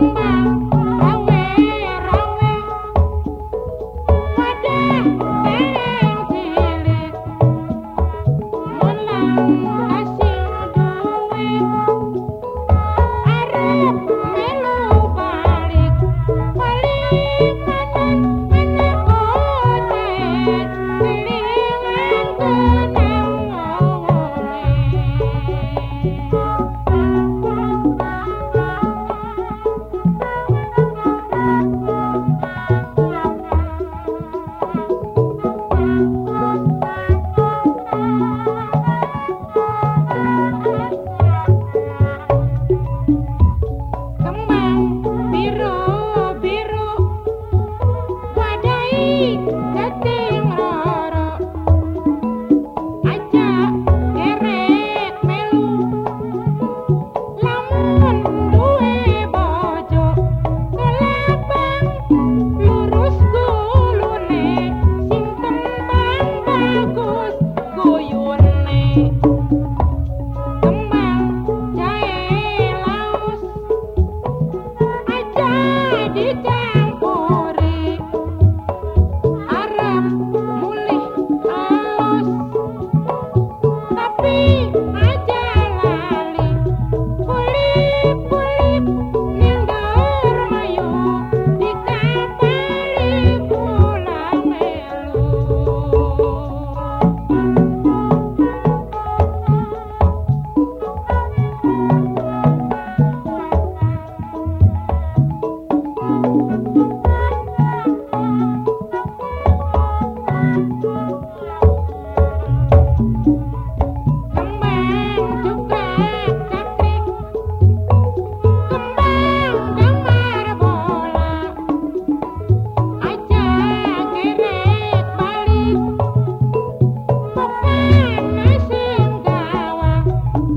Música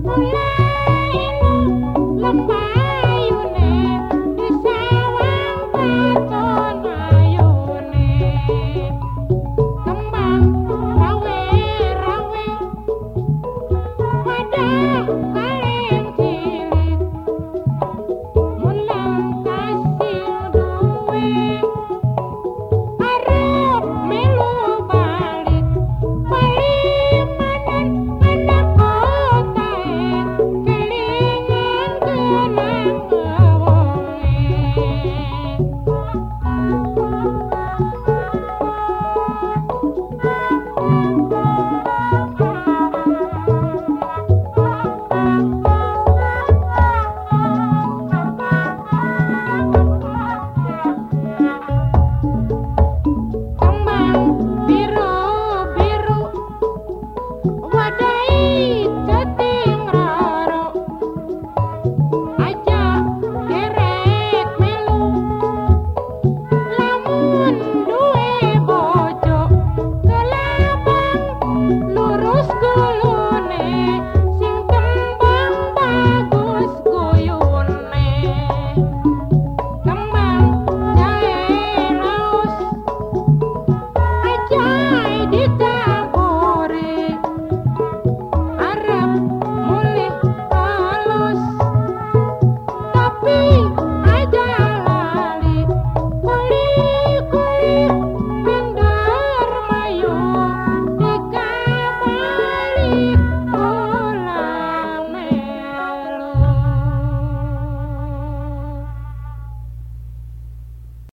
감 사.